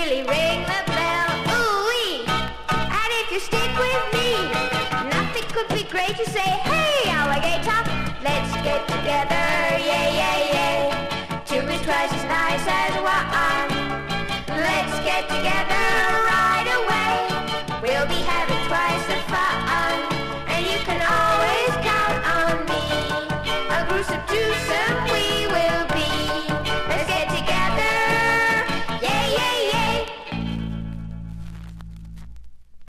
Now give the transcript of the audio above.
really ring the bell. Ooh-wee. And if you stick with me, nothing could be great. You say, hey, alligator, let's get together. Yeah, yeah, yeah. Two is twice as nice.